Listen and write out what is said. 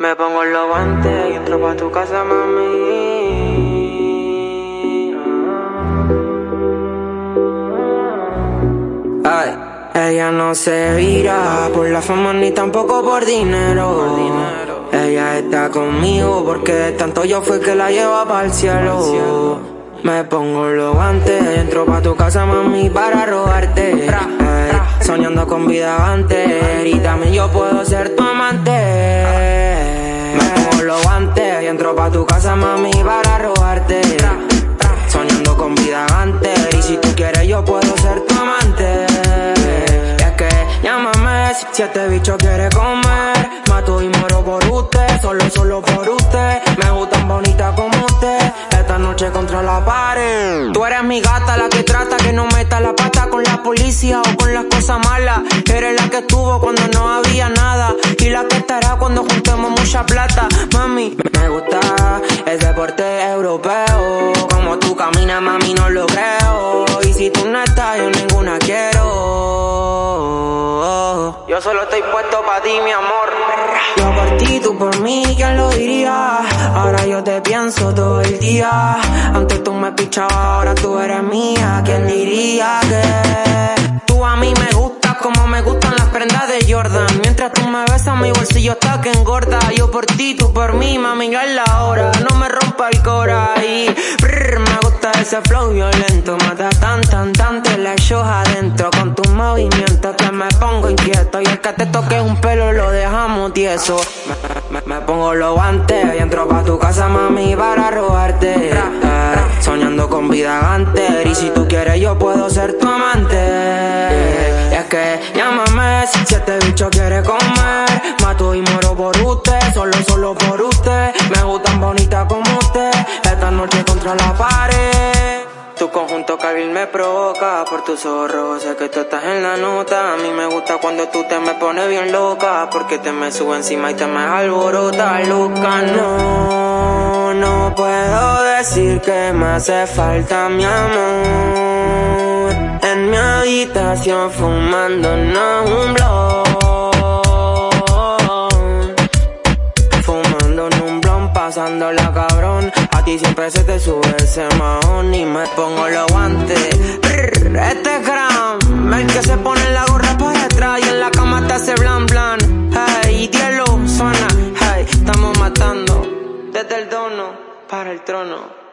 Me pongo los guantes y entro pa' tu casa, mami. Ay, ella no se vira por la fama ni tampoco por dinero. Ella está conmigo porque de tanto yo fue que la lleva para el cielo. Me pongo los guantes, entro pa' tu casa, mami, para robarte. soñando con vida antes, y también yo puedo ser tu amante. Los guantes y entro pa' tu casa, mami, para robarte. Soñando con vida antes, y si tú quieres, yo puedo ser tu amante. Es que llámame si este bicho quiere comer. Mato y muero por usted, solo, solo por usted. Me gustan bonita como usted noche contra la pared. Tú eres mi gata, la que trata que no meta la pata con la policía o con las cosas malas. Eres la que estuvo cuando no había nada y la que estará cuando juntemos mucha plata. Mami, me gusta el deporte europeo. Como tú caminas, mami, no lo creo. Y si tú no estás, yo ninguna quiero. Yo solo estoy puesto para ti, mi amor. Yo por ti, tú por mí, ¿quién lo? Ahora yo te pienso todo el día. Antes tú me pichabas, ahora tú eres mía. ¿Quién diría que tú a mí me gustas como me gustan las prendas de Jordan? Mientras tú me besas, mi bolsillo está que engorda. Yo por ti, tú por mí, mami, ya es la hora. No me rompa el cora y ese flow violento. Mata tan, tan, tan, te la adentro con tus movimientos que me pongo inquieto. Y el que te toque un pelo lo dejamos tieso. Me, pongo los guantes y entro pa' tu casa, mami, para robarte. Eh, soñando con vida antes. Y si tú quieres, yo puedo ser tu amante. Y es que llámame si este bicho quiere comer. Mato y muero por usted, solo, solo por usted. Me gustan bonitas como usted. Esta noche contra la pared. Cabil me provoca por tus ojos Sé que tú estás en la nota. A mí me gusta cuando tú te me pones bien loca. Porque te me sube encima y te me alborota, loca. No, no puedo decir que me hace falta mi amor. En mi habitación fumando no un blog. Pasándola cabrón siempre se te sube ese mahón y me pongo los guantes. este gram, el que se pone la gorra para atrás y en la cama te hace blan blan. Hey, dielo suena, hey, estamos matando desde el dono para el trono.